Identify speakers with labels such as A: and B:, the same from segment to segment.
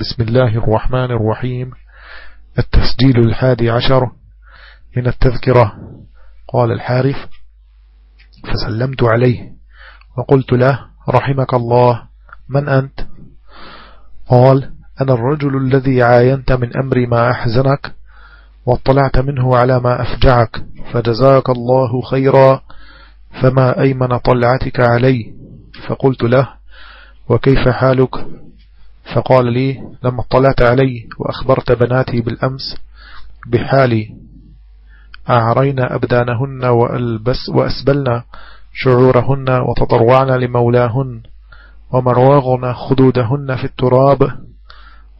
A: بسم الله الرحمن الرحيم. التسجيل الحادي عشر من التذكرة. قال الحارث فسلمت عليه وقلت له رحمك الله من أنت؟ قال أنا الرجل الذي عاينت من أمر ما أحزنك واطلعت منه على ما أفجعك فجزاك الله خيرا فما أيمن طلعتك علي؟ فقلت له وكيف حالك؟ فقال لي لما اطلعت علي وأخبرت بناتي بالأمس بحالي أعرينا أبدانهن وألبس وأسبلنا شعورهن وتطرعن لمولاهن ومرواغن خدودهن في التراب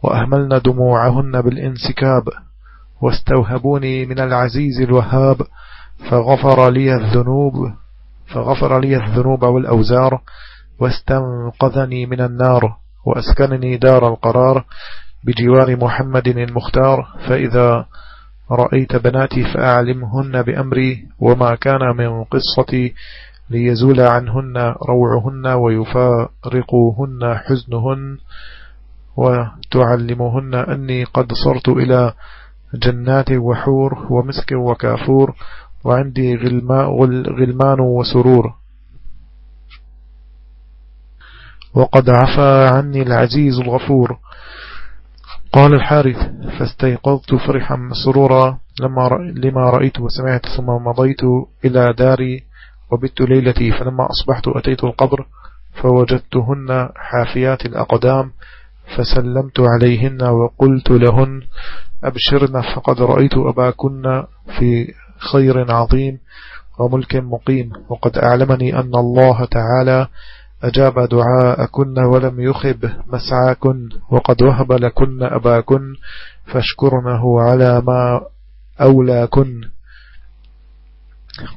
A: وأهملن دموعهن بالانسكاب واستوهبوني من العزيز الوهاب فغفر لي الذنوب فغفر لي الذنوب والأوزار واستنقذني من النار. وأسكنني دار القرار بجوار محمد المختار فإذا رأيت بناتي فأعلمهن بأمري وما كان من قصتي ليزول عنهن روعهن ويفارقوهن حزنهن وتعلمهن أني قد صرت إلى جنات وحور ومسك وكافور وعندي غلمان وسرور. وقد عفى عني العزيز الغفور. قال الحارث فاستيقظت فرحا مسرورا لما لما رأيت وسمعت ثم مضيت إلى داري وبت ليلتي فلما أصبحت أتيت القبر فوجدتهن حافيات الأقدام فسلمت عليهن وقلت لهن أبشرن فقد رأيت أباكن في خير عظيم وملك مقيم وقد أعلمني أن الله تعالى أجاب دعاءكن ولم يخب مسعاكن وقد وهب لكن أباكن فاشكرنه على ما أولاكن.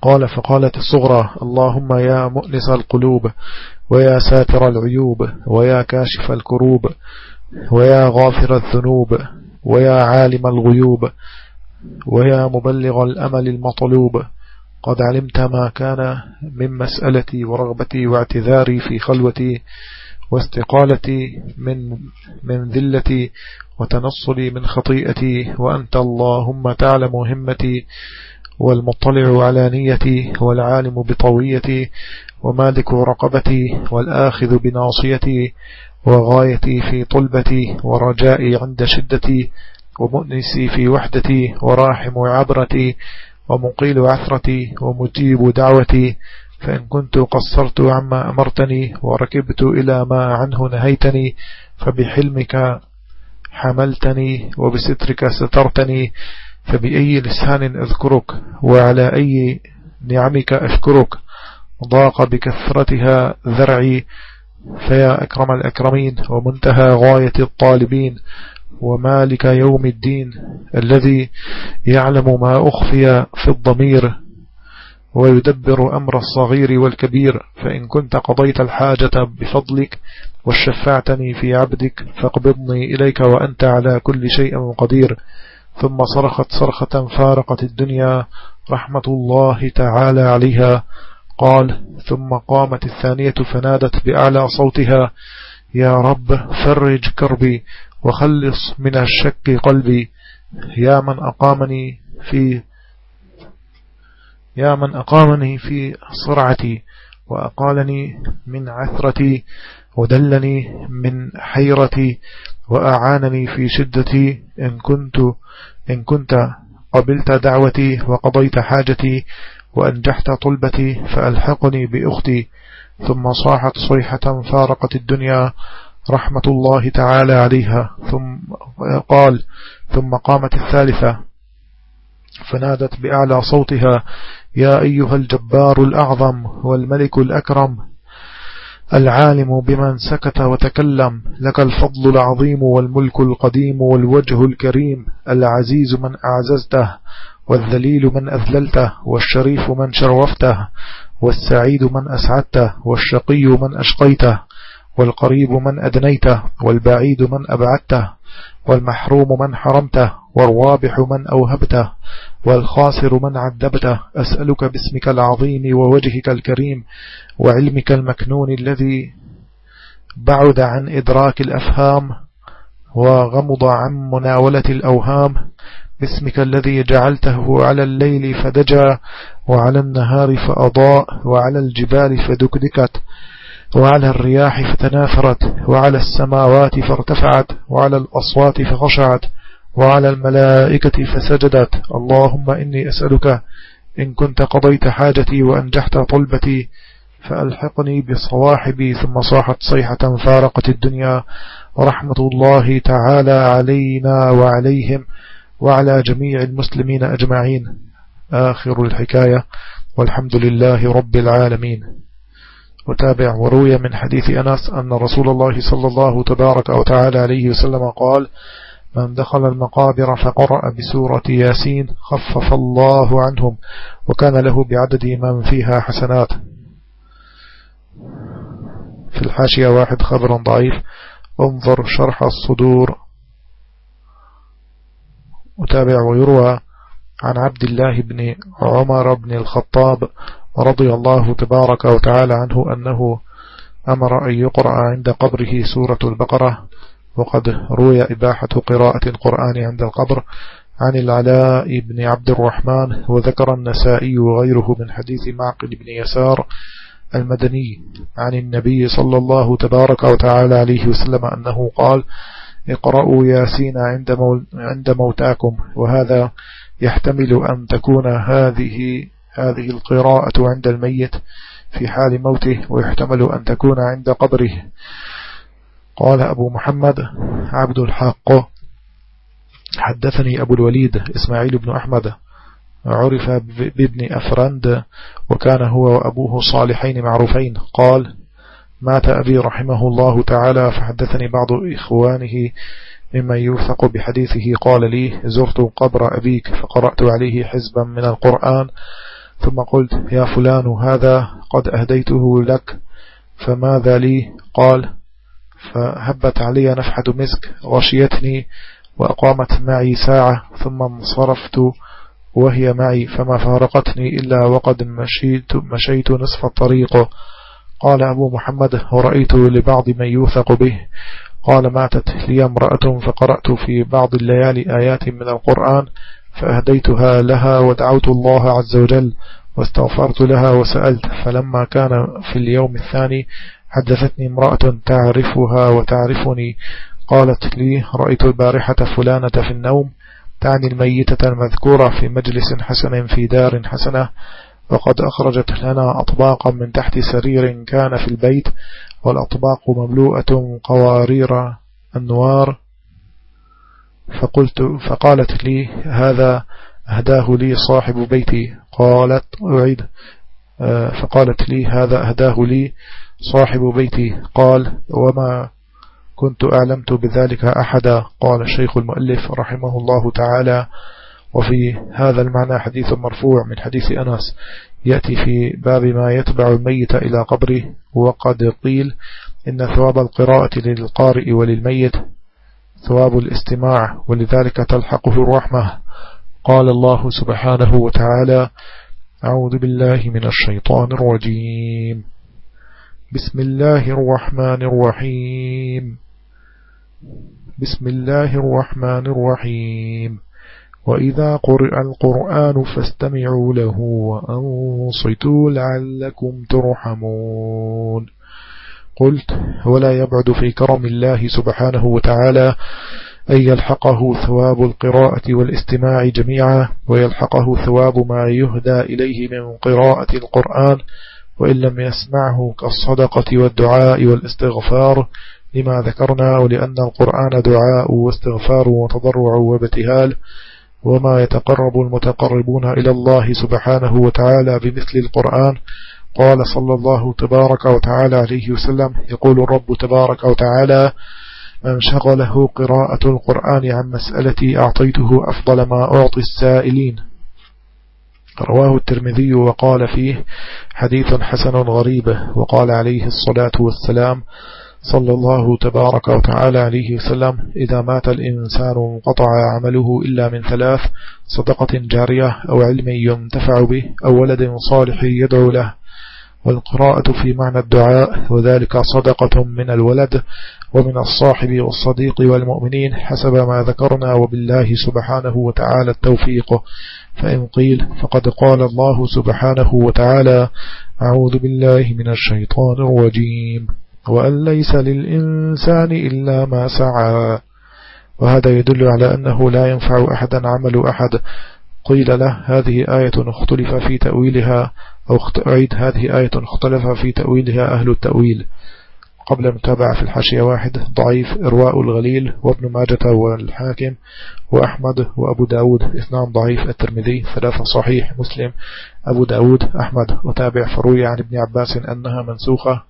A: قال فقالت الصغرى اللهم يا مؤنس القلوب ويا ساتر العيوب ويا كاشف الكروب ويا غافر الذنوب ويا عالم الغيوب ويا مبلغ الأمل المطلوب قد علمت ما كان من مسألتي ورغبتي واعتذاري في خلوتي واستقالتي من من ذلتي وتنصلي من خطيئتي وأنت اللهم تعلم همتي والمطلع على نيتي والعالم بطويتي ومالك رقبتي والآخذ بناصيتي وغايتي في طلبتي ورجائي عند شدتي ومؤنسي في وحدتي وراحم عبرتي ومقيل عثرتي ومجيب دعوتي فإن كنت قصرت عما أمرتني وركبت إلى ما عنه نهيتني فبحلمك حملتني وبسترك سترتني فبأي لسان أذكرك وعلى أي نعمك أشكرك. ضاق بكثرتها ذرعي فيا أكرم الأكرمين ومنتهى غاية الطالبين. ومالك يوم الدين الذي يعلم ما أخفي في الضمير ويدبر أمر الصغير والكبير فإن كنت قضيت الحاجة بفضلك وشفعتني في عبدك فاقبضني إليك وأنت على كل شيء قدير. ثم صرخت صرخة فارقت الدنيا رحمة الله تعالى عليها. قال ثم قامت الثانية فنادت بأعلى صوتها يا رب فرج كربي وخلص من الشك قلبي. يا من أقامني في يا من أقامني في صرعتي وأقالني من عثرتي ودلني من حيرتي وأعانني في شدتي. إن كنت إن كنت قبلت دعوتي وقضيت حاجتي وأنجحت طلبتي فألحقني بأختي. ثم صاحت صيحة فارقت الدنيا رحمة الله تعالى عليها. ثم قال ثم قامت الثالثة فنادت بأعلى صوتها يا أيها الجبار الأعظم والملك الأكرم العالم بمن سكت وتكلم لك الفضل العظيم والملك القديم والوجه الكريم العزيز من أعززته والذليل من أذللته والشريف من شرفته والسعيد من أسعدته والشقي من أشقيته. والقريب من أدنيته والبعيد من أبعدته والمحروم من حرمته والرابح من أوهبته والخاسر من عذبته أسألك باسمك العظيم ووجهك الكريم وعلمك المكنون الذي بعد عن إدراك الأفهام وغمض عن مناولة الأوهام باسمك الذي جعلته على الليل فدجى وعلى النهار فأضاء وعلى الجبال فدكدكت وعلى الرياح فتناثرت وعلى السماوات فارتفعت وعلى الأصوات فخشعت وعلى الملائكة فسجدت. اللهم إني أسألك إن كنت قضيت حاجتي وأنجحت طلبتي فألحقني بصواحبي ثم صاحت صيحة فارقت الدنيا. ورحمة الله تعالى علينا وعليهم وعلى جميع المسلمين أجمعين. آخر الحكاية والحمد لله رب العالمين. وتابع وروي من حديث أنس أن رسول الله صلى الله تبارك وتعالى عليه وسلم قال من دخل المقابر فقرأ بسورة ياسين خفف الله عنهم وكان له بعدد من فيها حسنات. في الحاشية واحد خبر ضعيف انظر شرح الصدور. وتابع ويروى عن عبد الله بن عمر بن الخطاب رضي الله تبارك وتعالى عنه أنه أمر أن يقرأ عند قبره سورة البقرة وقد روي إباحة قراءة القرآن عند القبر عن العلاء بن عبد الرحمن وذكر النسائي وغيره من حديث معقل بن يسار المدني عن النبي صلى الله تبارك وتعالى عليه وسلم أنه قال اقرأوا ياسين عند, عند موتاكم وهذا يحتمل أن تكون هذه هذه القراءة عند الميت في حال موته ويحتمل أن تكون عند قبره. قال أبو محمد عبد الحق. حدثني أبو الوليد إسماعيل بن أحمد. عرف بابن أفرند وكان هو وأبوه صالحين معروفين. قال مات أبي رحمه الله تعالى فحدثني بعض إخوانه ممن يوثق بحديثه. قال لي زرت قبر أبيك فقرأت عليه حزبا من القرآن ثم قلت يا فلان هذا قد أهديته لك فماذا لي؟ قال فهبت علي نفحة مسك غشيتني وأقامت معي ساعة ثم انصرفت وهي معي فما فارقتني إلا وقد مشيت, مشيت نصف الطريق. قال أبو محمد ورأيت لبعض من يوثق به. قال ماتت لي امرأة فقرأت في بعض الليالي آيات من القرآن فأهديتها لها ودعوت الله عز وجل واستغفرت لها وسألت فلما كان في اليوم الثاني حدثتني امرأة تعرفها وتعرفني قالت لي رأيت البارحة فلانة في النوم تعني الميتة المذكورة في مجلس حسن في دار حسنة وقد أخرجت لنا أطباقا من تحت سرير كان في البيت والأطباق مملوءة قوارير النوار فقلت فقالت لي هذا أهداه لي صاحب بيتي. قالت أعيد. آه، فقالت لي هذا أهداه لي صاحب بيتي. قال وما كنت أعلمت بذلك أحدا. قال الشيخ المؤلف رحمه الله تعالى. وفي هذا المعنى حديث مرفوع من حديث أنس. يأتي في باب ما يتبع الميت إلى قبره. وقد قيل إن ثواب القراءة للقارئ وللميت ثواب الاستماع ولذلك تلحقه الرحمة. قال الله سبحانه وتعالى أعوذ بالله من الشيطان الرجيم. بسم الله الرحمن الرحيم. بسم الله الرحمن الرحيم. وإذا قرئ القرآن فاستمعوا له وأنصتوا لعلكم ترحمون. قلت ولا يبعد في كرم الله سبحانه وتعالى أن يلحقه ثواب القراءة والاستماع جميعا ويلحقه ثواب ما يهدى إليه من قراءة القرآن وإن لم يسمعه كالصدقة والدعاء والاستغفار لما ذكرنا ولأن القرآن دعاء واستغفار وتضرع وابتهال وما يتقرب المتقربون إلى الله سبحانه وتعالى بمثل القرآن قال صلى الله تبارك وتعالى عليه وسلم يقول الرب تبارك وتعالى من شغله قراءة القرآن عن مسألتي أعطيته أفضل ما أعطي السائلين. رواه الترمذي وقال فيه حديث حسن غريب. وقال عليه الصلاة والسلام صلى الله تبارك وتعالى عليه وسلم إذا مات الإنسان انقطع عمله إلا من ثلاث صدقة جارية أو علم ينتفع به أو ولد صالح يدعو له. والقراءة في معنى الدعاء وذلك صدقة من الولد ومن الصاحب والصديق والمؤمنين حسب ما ذكرنا وبالله سبحانه وتعالى التوفيق. فإن قيل فقد قال الله سبحانه وتعالى أعوذ بالله من الشيطان الرجيم. وأن ليس للإنسان إلا ما سعى. وهذا يدل على أنه لا ينفع أحدا عمل أحد. قيل له هذه آية اختلف في تأويلها. أو أعيد هذه آية. اختلف في تأويلها أهل التأويل. قبل المتابعة في الحاشية واحد ضعيف إرواء الغليل وابن ماجة والحاكم وأحمد وأبو داود. اثنان ضعيف. الترمذي ثلاثة صحيح. مسلم أبو داود. أحمد وتابع فروي عن ابن عباس أنها منسوخة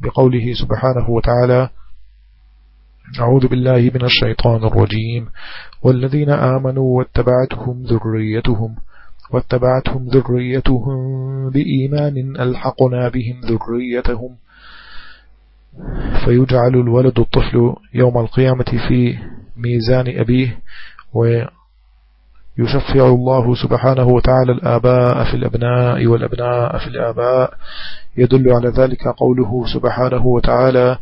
A: بقوله سبحانه وتعالى أعوذ بالله من الشيطان الرجيم. والذين آمنوا واتبعتهم ذريتهم واتبعتهم ذريتهم بإيمان ألحقنا بهم ذريتهم. فيجعل الولد الطفل يوم القيامة في ميزان أبيه ويشفع الله سبحانه وتعالى الآباء في الأبناء والأبناء في الآباء. يدل على ذلك قوله سبحانه وتعالى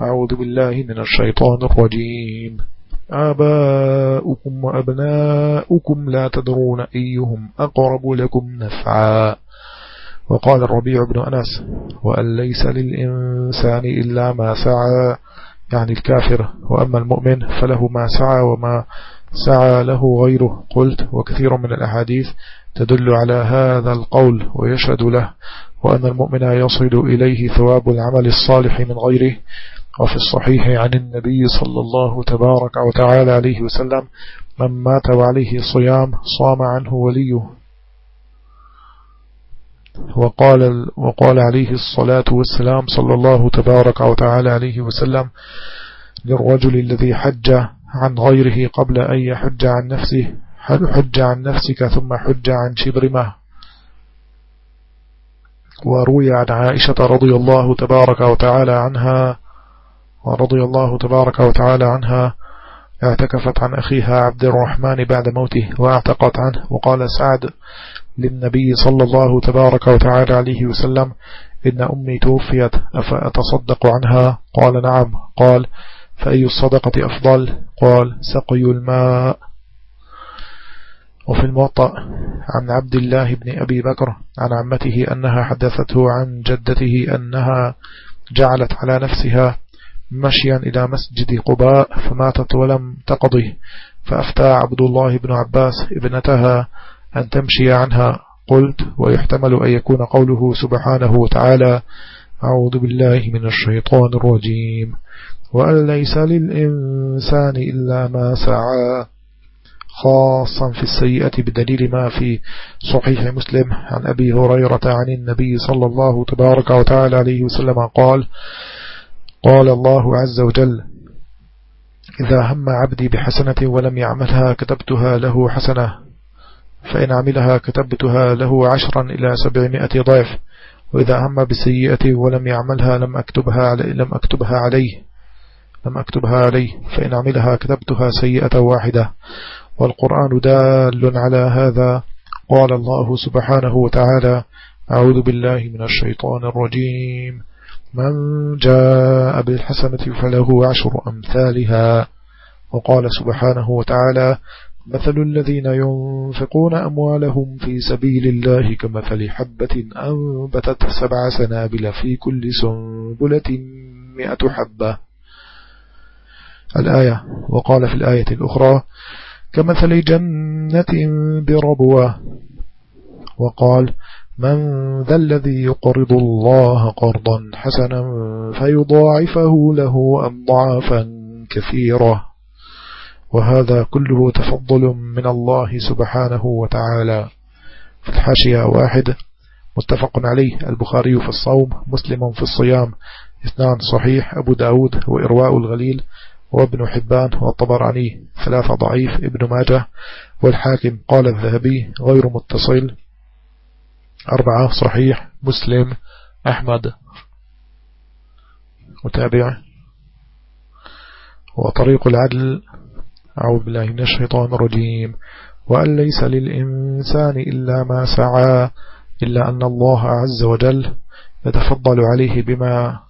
A: أعوذ بالله من الشيطان الرجيم. آباؤكم وأبناؤكم لا تدرون أيهم أقرب لكم نفعا. وقال الربيع بن أنس وأن ليس للإنسان إلا ما سعى يعني الكافر. وأما المؤمن فله ما سعى وما سعى له غيره. قلت وكثير من الأحاديث تدل على هذا القول ويشهد له وأن المؤمن يصل إليه ثواب العمل الصالح من غيره وفي الصحيح عن النبي صلى الله تبارك وتعالى عليه وسلم من مات وعليه صيام صام عنه وليه. وقال, وقال عليه الصلاة والسلام صلى الله تبارك وتعالى عليه وسلم للرجل الذي حج عن غيره قبل أن يحج عن نفسه حج عن نفسك ثم حج عن شبرمه. وروي عن عائشة رضي الله تبارك وتعالى عنها ورضي الله تبارك وتعالى عنها اعتكفت عن أخيها عبد الرحمن بعد موته واعتقت عنه وقال سعد للنبي صلى الله تبارك وتعالى عليه وسلم إن أمي توفيت أفأتصدق عنها؟ قال نعم. قال فأي الصدقة أفضل؟ قال سقي الماء. وفي الموطأ عن عبد الله بن أبي بكر عن عمته أنها حدثته عن جدته أنها جعلت على نفسها مشيا إلى مسجد قباء فماتت ولم تقضي فأفتى عبد الله بن عباس ابنتها أن تمشي عنها. قلت ويحتمل أن يكون قوله سبحانه وتعالى أعوذ بالله من الشيطان الرجيم. وأن ليس للإنسان إلا ما سعى. خاصا في السيئة بدليل ما في صحيح مسلم. عن أبي هريرة عن النبي صلى الله تبارك وتعالى عليه وسلم قال قال الله عز وجل إذا هم عبدي بحسنة ولم يعملها كتبتها له حسنة فإن عملها كتبتها له عشرا إلى سبعمائة ضعف وإذا هم بسيئة ولم يعملها لم أكتبها علي لم أكتبها عليه لم أكتبها عليه فإن عملها كتبتها سيئة واحدة. والقرآن دال على هذا. قال الله سبحانه وتعالى أعوذ بالله من الشيطان الرجيم. من جاء بالحسنة فله عشر أمثالها. وقال سبحانه وتعالى مثل الذين ينفقون أموالهم في سبيل الله كمثل حبة أنبتت سبع سنابل في كل سنبلة مئة حبة. الآية. وقال في الآية الأخرى كمثل جنة بربوة. وقال من ذا الذي يقرض الله قرضا حسنا فيضاعفه له أضعافا كثيرة. وهذا كله تفضل من الله سبحانه وتعالى. في الحاشية واحد متفق عليه. البخاري في الصوم مسلم في الصيام. اثنان صحيح أبو داود وإرواء الغليل. وابن حبان والطبراني ثلاثة ضعيف. ابن ماجه والحاكم قال الذهبي غير متصل. أربعة صحيح مسلم أحمد. متابع. وطريق العدل أعوذ بالله من الشيطان الرجيم. وأن ليس للإنسان إلا ما سعى إلا أن الله عز وجل يتفضل عليه بما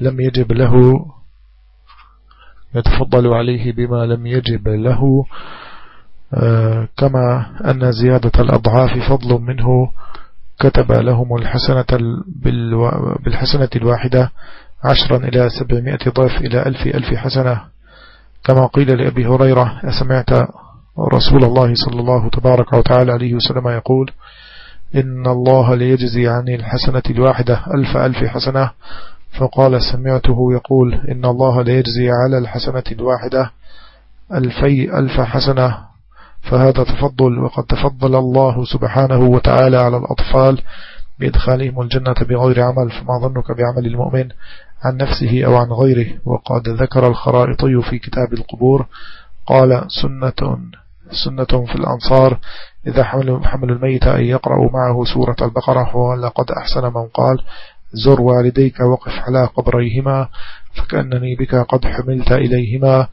A: لم يجب له يتفضل عليه بما لم يجب له. آه، كما أن زيادة الأضعاف فضل منه. كتب لهم الحسنة بالحسنة الواحدة عشرا إلى سبعمائة ضعف إلى ألف ألف حسنة. كما قيل لأبي هريرة أسمعت رسول الله صلى الله تبارك وتعالى عليه وسلم يقول إن الله ليجزي عن الحسنة الواحدة ألف ألف حسنة. فقال سمعته يقول إن الله ليجزي على الحسنة الواحدة ألفي ألف حسنة. فهذا تفضل وقد تفضل الله سبحانه وتعالى على الأطفال بإدخالهم الجنة بغير عمل فما ظنك بعمل المؤمن عن نفسه أو عن غيره. وقد ذكر الخرائطي في كتاب القبور قال سنة سنة في الأنصار إذا حملوا, حملوا الميت أن يقرأوا معه سورة البقرة. ولقد أحسن من قال زر والديك وقف على قبريهما فكأنني بك قد حملت إليهما.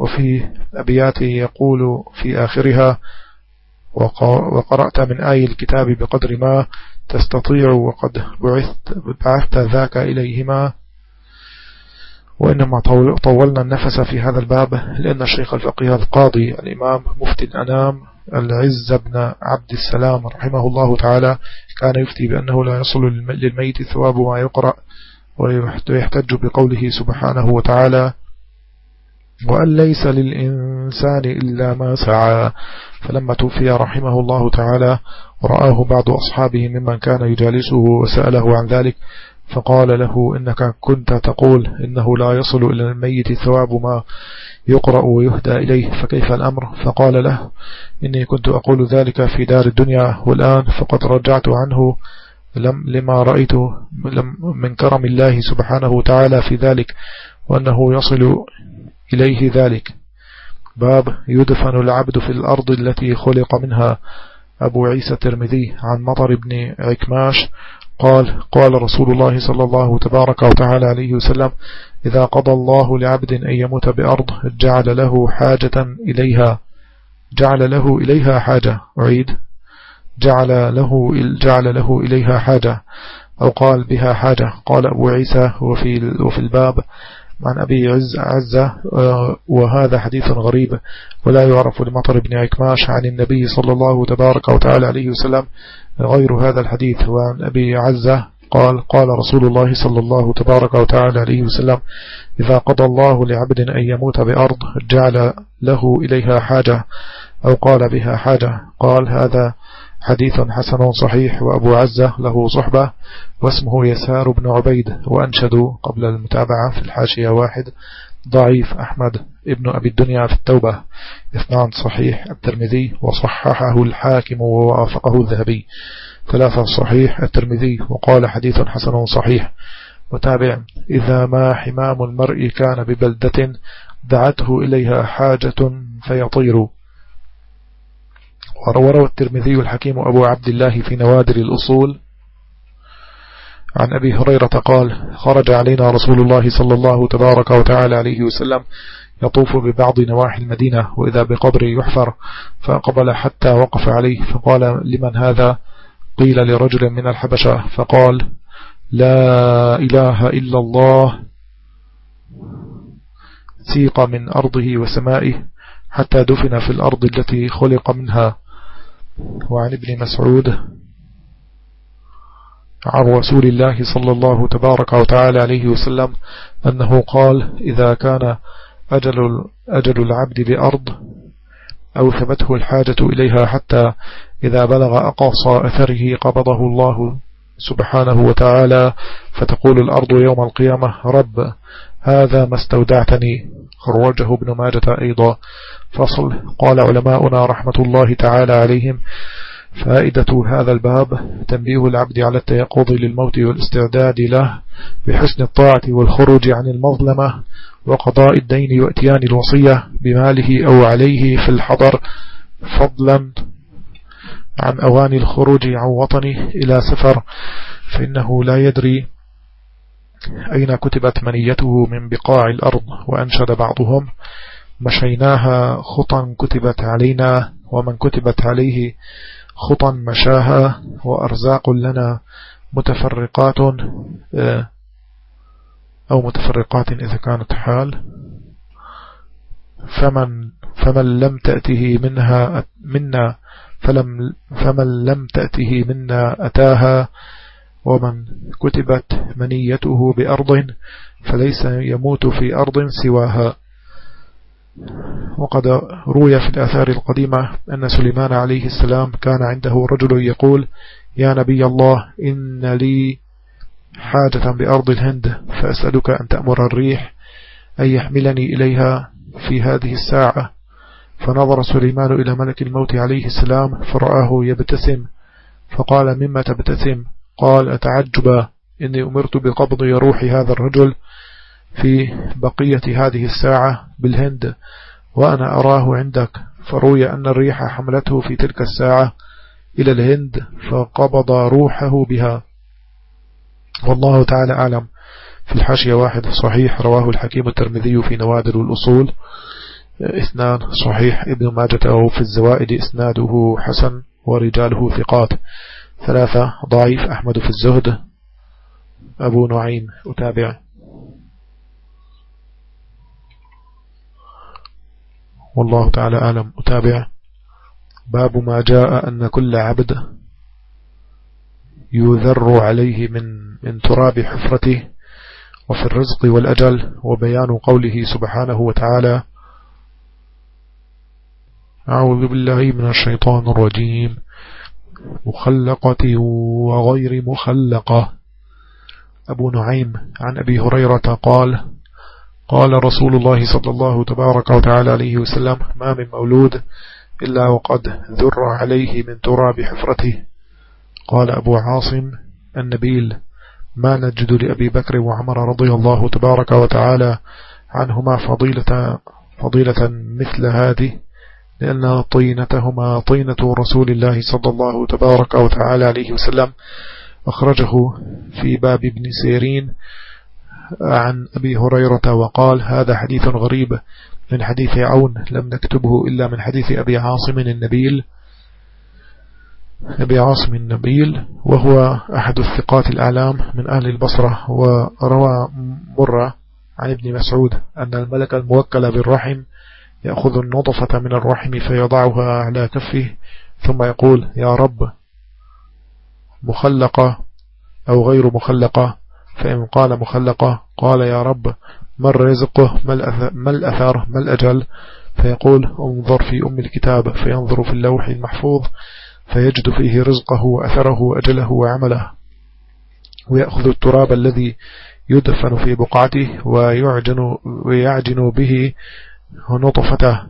A: وفي أبياته يقول في آخرها وقرأت من آي الكتاب بقدر ما تستطيع وقد بعثت, بعثت ذاك إليهما. وإنما طولنا النفس في هذا الباب لأن الشيخ الفقيه القاضي الإمام مفتي الأنام العز بن عبد السلام رحمه الله تعالى كان يفتي بأنه لا يصل للميت ثواب ما يقرأ ويحتج بقوله سبحانه وتعالى وأن ليس للإنسان إلا ما سعى. فلما توفي رحمه الله تعالى رآه بعض أصحابه ممن كان يجالسه وسأله عن ذلك فقال له إنك كنت تقول إنه لا يصل إلى الميت ثواب ما يقرأ ويهدى إليه فكيف الأمر؟ فقال له إني كنت أقول ذلك في دار الدنيا والآن فقد رجعت عنه لم لما رأيت من كرم الله سبحانه وتعالى في ذلك وأنه يصل إليه ذلك. باب يدفن العبد في الأرض التي خلق منها أبو عيسى الترمذي عن مطر بن عكماش. قال قال رسول الله صلى الله تبارك وتعالى عليه وسلم إذا قضى الله لعبد أن يموت بأرض جعل له حاجة إليها جعل له إليها حاجة. أعيد. جعل له, جعل له إليها حاجة أو قال بها حاجة. قال أبو عيسى وفي, وفي الباب عن أبي عز عزة آه، وهذا حديث غريب ولا يعرف لمطر بن عكماش عن النبي صلى الله تبارك وتعالى عليه وسلم غير هذا الحديث. وعن أبي عزة قال قال رسول الله صلى الله تبارك وتعالى عليه وسلم إذا قضى الله لعبد أن يموت بأرض جعل له إليها حاجة أو قال بها حاجة. قال هذا حديث حسن صحيح وأبو عزة له صحبة واسمه يسار بن عبيد وأنشد قبل المتابعة في الحاشية واحد ضعيف أحمد ابن أبي الدنيا في التوبة. إثنان صحيح الترمذي وصححه الحاكم ووافقه الذهبي. ثلاثة صحيح الترمذي وقال حديث حسن صحيح. وتابع إذا ما حمام المرء كان ببلدة دعته إليها حاجة فيطير. وروى الترمذي الحكيم أبو عبد الله في نوادر الأصول. عن أبي هريرة قال خرج علينا رسول الله صلى الله تبارك وتعالى عليه وسلم يطوف ببعض نواحي المدينة وإذا بقبر يحفر فأقبل حتى وقف عليه فقال لمن هذا؟ قيل لرجل من الحبشة فقال لا إله إلا الله. سيق من أرضه وسمائه حتى دفن في الأرض التي خلق منها. وعن ابن مسعود عن رسول الله صلى الله تبارك وتعالى عليه وسلم أنه قال إذا كان أجل, أجل العبد بأرض أو ثبته الحاجة إليها حتى إذا بلغ أقصى أثره قبضه الله سبحانه وتعالى فتقول الأرض يوم القيامة رب هذا ما استودعتني. خرجه ابن ماجة أيضا. فصل. قال علماؤنا رحمة الله تعالى عليهم. فائدة هذا الباب تنبيه العبد على التيقظ للموت والاستعداد له بحسن الطاعة والخروج عن المظلمة وقضاء الدين وإتيان الوصية بماله أو عليه في الحضر. فضلا عن أواني الخروج عن وطنه إلى سفر. فإنه لا يدري أين كتبت منيته من بقاع الأرض وأنشد بعضهم؟ مشيناها خطا كتبت علينا ومن كتبت عليه خطا مشاها وأرزاق لنا متفرقات آه، أو متفرقات إذا كانت حال. فمن فمن لم تأته منها منا فلم فمن لم تأته منا أتاها ومن كتبت منيته بأرض فليس يموت في أرض سواها. وقد روي في الآثار القديمة أن سليمان عليه السلام كان عنده رجل يقول يا نبي الله إن لي حاجة بأرض الهند فأسألك أن تأمر الريح أن يحملني إليها في هذه الساعة. فنظر سليمان إلى ملك الموت عليه السلام فرآه يبتسم فقال مما تبتسم؟ قال أتعجب إني أمرت بقبض روح هذا الرجل في بقية هذه الساعة بالهند وأنا أراه عندك. فروي أن الريح حملته في تلك الساعة إلى الهند فقبض روحه بها. والله تعالى أعلم. في الحاشية واحد صحيح رواه الحكيم الترمذي في نوادر الأصول. إثنان صحيح. ابن ماجة أو في الزوائد إسناده حسن ورجاله ثقات. ثلاثة ضعيف أحمد في الزهد. أبو نعيم أتابع. والله تعالى أعلم أتابع. باب ما جاء أن كل عبد يذر عليه من من تراب حفرته وفي الرزق والأجل وبيان قوله سبحانه وتعالى أعوذ بالله من الشيطان الرجيم. مخلقة وغير مخلقة. أبو نعيم عن أبي هريرة قال قال رسول الله صلى الله تبارك وتعالى عليه وسلم ما من مولود إلا وقد ذر عليه من تراب حفرته. قال أبو عاصم النبيل ما نجد لأبي بكر وعمر رضي الله تبارك وتعالى عنهما فضيلة, فضيلة مثل هذه. لأن طينتهما طينة رسول الله صلى الله تبارك وتعالى عليه وسلم. أخرجه في باب ابن سيرين عن أبي هريرة وقال هذا حديث غريب من حديث عون لم نكتبه إلا من حديث أبي عاصم النبيل. أبي عاصم النبيل وهو أحد الثقات الأعلام من أهل البصرة وروى مرة عن ابن مسعود أن الملك الموكل بالرحم يأخذ النطفة من الرحم فيضعها على كفه ثم يقول يا رب مخلقة أو غير مخلقة فإن قال مخلقة قال يا رب ما الرزق؟ ما الأثر؟ ما الأجل؟ فيقول انظر في أم الكتاب فينظر في اللوح المحفوظ فيجد فيه رزقه وأثره وأجله وعمله. ويأخذ التراب الذي يدفن في بقعته ويعجن, ويعجن به نطفته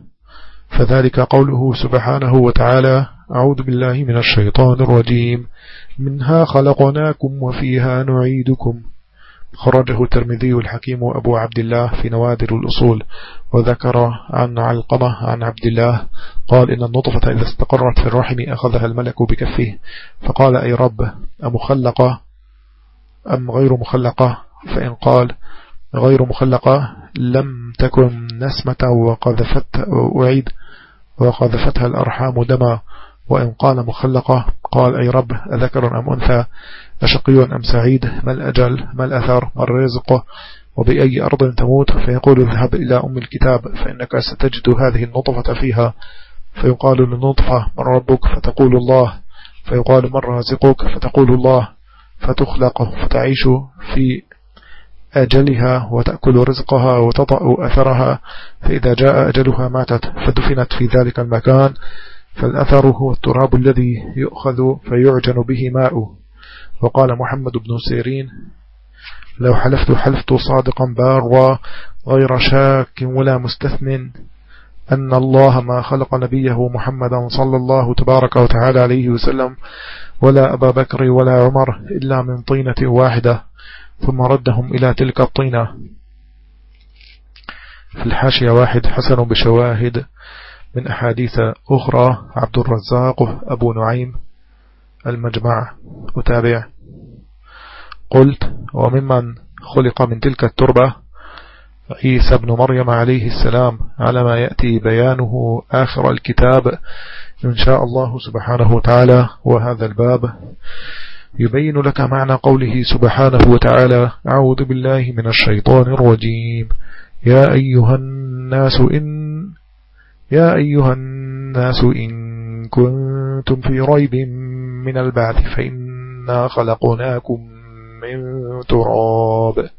A: فذلك قوله سبحانه وتعالى أعوذ بالله من الشيطان الرجيم. منها خلقناكم وفيها نعيدكم. خرجه الترمذي الحكيم أبو عبد الله في نوادر الأصول وذكر عن علقمة عن عبد الله قال إن النطفة إذا استقرت في الرحم أخذها الملك بكفه. فقال أي رب أمخلقة أم غير مخلقة؟ فإن قال غير مخلقة لم تكن نسمة وقذفت أعيد وقذفتها الأرحام دما وإن قال مخلقة قال أي رب أذكر أم أنثى أشقي أم سعيد ما الأجل ما الأثر ما الرزق وبأي أرض تموت؟ فيقول اذهب إلى أم الكتاب فإنك ستجد هذه النطفة فيها. فيقال للنطفة من ربك؟ فتقول الله. فيقال من رازقك؟ فتقول الله. فتخلق فتعيش في أجلها وتأكل رزقها وتطأ أثرها فإذا جاء أجلها ماتت فدفنت في ذلك المكان فالأثر هو التراب الذي يؤخذ فيعجن به ماء وقال محمد بن سيرين لو حلفت حلفت صادقا بارا غير شاك ولا مستثمن أن الله ما خلق نبيه محمدا صلى الله تبارك وتعالى عليه وسلم ولا أبا بكر ولا عمر إلا من طينة واحدة. ثم ردهم إلى تلك الطينة. في الحاشية واحد حسن بشواهد من أحاديث أخرى. عبد الرزاق أبو نعيم المجمع أتابع. قلت وممن خلق من تلك التربة؟ عيسى بن مريم عليه السلام. على ما يأتي بيانه آخر الكتاب إن شاء الله سبحانه وتعالى. وهذا الباب. يبين لك معنى قوله سبحانه وتعالى أعوذ بالله من الشيطان الرجيم. يا أيها الناس إن يا أيها الناس إن كنتم في ريب من البعث فإنا خلقناكم من تراب.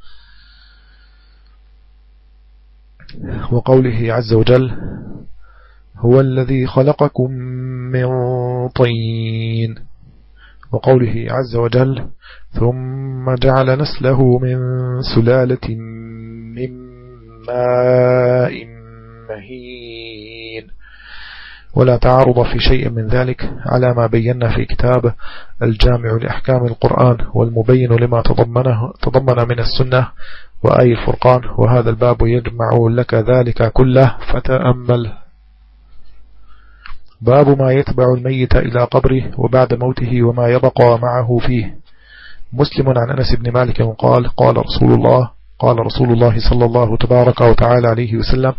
A: وقوله عز وجل هو الذي خلقكم من طين. وقوله عز وجل ثم جعل نسله من سلالة من ماء مهين. ولا تعارض في شيء من ذلك على ما بينا في كتاب الجامع لأحكام القرآن والمبين لما تضمنه تضمن من السنة وأي الفرقان وهذا الباب يجمع لك ذلك كله. فتأمل باب ما يتبع الميت إلى قبره وبعد موته وما يبقى معه فيه. مسلم عن أنس بن مالك قال قال رسول الله قال رسول الله صلى الله تبارك وتعالى عليه وسلم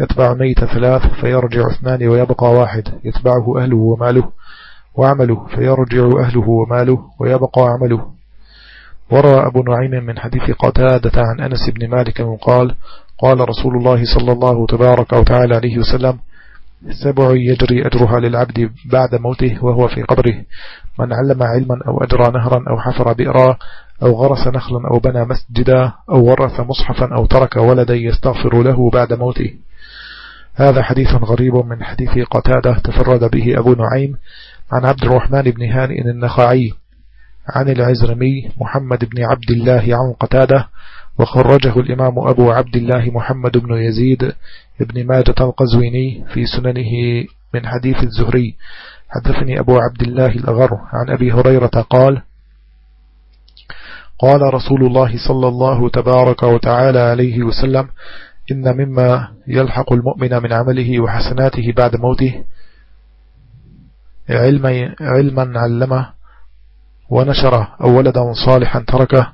A: يتبع الميت ثلاث فيرجع اثنان ويبقى واحد يتبعه أهله وماله وعمله فيرجع أهله وماله ويبقى عمله. وروى أبو نعيم من حديث قتادة عن أنس بن مالك قال قال رسول الله صلى الله تبارك وتعالى عليه وسلم سبع يجري أجرها للعبد بعد موته وهو في قبره. من علم علما أو أجرى نهرا أو حفر بئرا أو غرس نخلا أو بنى مسجدا أو ورث مصحفا أو ترك ولدا يستغفر له بعد موته. هذا حديث غريب من حديث قتادة تفرد به أبو نعيم عن عبد الرحمن بن هانئ النخعي عن العزرمي محمد بن عبد الله عن قتادة وخرجه الإمام أبو عبد الله محمد بن يزيد بن ماجة القزويني في سننه من حديث الزهري. حدثني أبو عبد الله الأغر عن أبي هريرة قال قال رسول الله صلى الله تبارك وتعالى عليه وسلم إن مما يلحق المؤمن من عمله وحسناته بعد موته علما, علما علمه ونشره أو ولدا صالحا تركه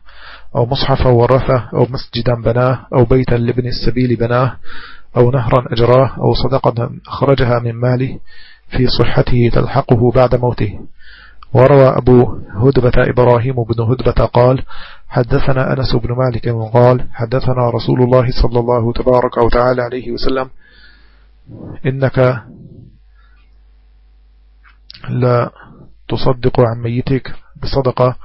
A: أو مصحفا ورثه أو مسجدا بناه أو بيتا لابن السبيل بناه أو نهرا أجراه أو صدقة أخرجها من ماله في صحته تلحقه بعد موته. وروى أبو هدبة إبراهيم بن هدبة قال حدثنا أنس بن مالك قال حدثنا رسول الله صلى الله تبارك وتعالى عليه وسلم إنك لا تصدق عن ميتك بصدقة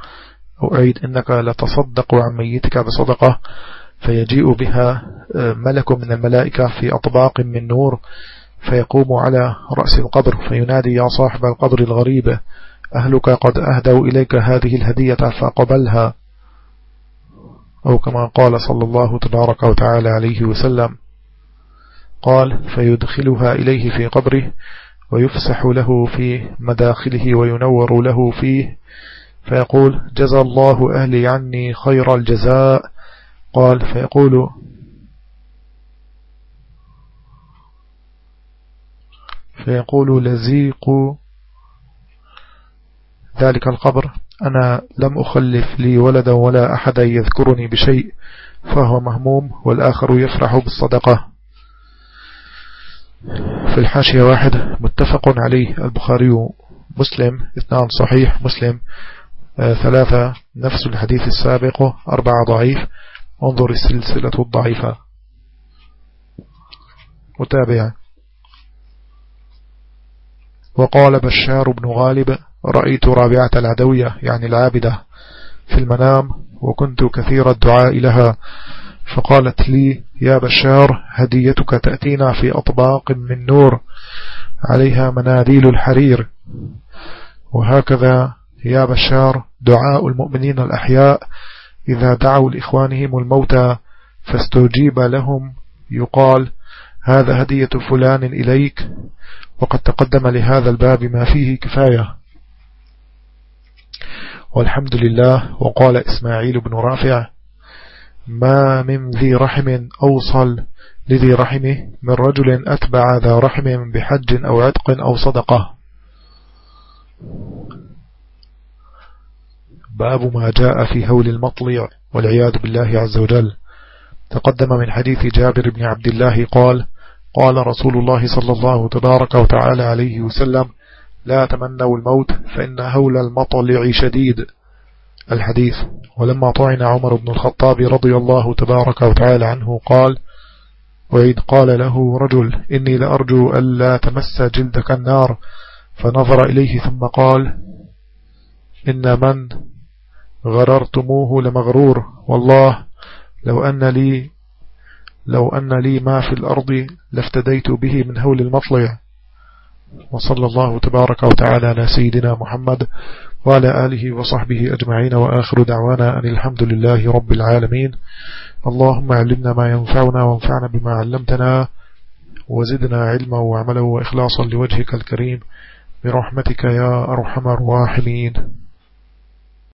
A: أعيد إنك لتصدق عن ميتك بصدقة. فيجيء بها آه، ملك من الملائكة في أطباق من نور فيقوم على رأس القبر فينادي يا صاحب القبر الغريب أهلك قد أهدوا إليك هذه الهدية فقبلها أو كما قال صلى الله تبارك وتعالى عليه وسلم. قال فيدخلها إليه في قبره ويفسح له في مداخله وينور له فيه فيقول جزى الله أهلي عني خير الجزاء قال فيقول فيقول لزيق ذلك القبر أنا لم أخلف لي ولدا ولا أحد يذكرني بشيء فهو مهموم والآخر يفرح بالصدقة. في الحاشية واحد متفق عليه البخاري مسلم اثنان صحيح مسلم آه، ثلاثة نفس الحديث السابق أربعة ضعيف. انظر السلسلة الضعيفة. متابع وقال بشار بن غالب رأيت رابعة العدوية يعني العابدة في المنام وكنت كثير الدعاء لها. فقالت لي يا بشار هديتك تأتينا في أطباق من نور عليها مناديل الحرير. وهكذا يا بشار دعاء المؤمنين الأحياء إذا دعوا لإخوانهم الموتى فاستجيب لهم يقال هذا هدية فلان إليك وقد تقدم لهذا الباب ما فيه كفاية. والحمد لله وقال إسماعيل بن رافع ما من ذي رحم أوصل لذي رحمه من رجل أتبع ذا رحم بحج أو عتق أو صدقة. باب ما جاء في هول المطلع والعياذ بالله عز وجل. تقدم من حديث جابر بن عبد الله قال قال رسول الله صلى الله تبارك وتعالى عليه وسلم لا تمنوا الموت فإن هول المطلع شديد. الحديث ولما طعن عمر بن الخطاب رضي الله تبارك وتعالى عنه قال وإذ قال له رجل إني لأرجو ألا تمس جلدك النار. فنظر إليه ثم قال إن من غررتموه لمغرور. والله لو أن لي لو أن لي ما في الأرض لافتديت به من هول المطلع. وصلى الله تبارك وتعالى على سيدنا محمد وعلى آله وصحبه أجمعين. وآخر دعوانا أن الحمد لله رب العالمين. اللهم علمنا ما ينفعنا وانفعنا بما علمتنا. وزدنا علما وعملا وإخلاصا لوجهك الكريم. برحمتك يا أرحم الراحمين.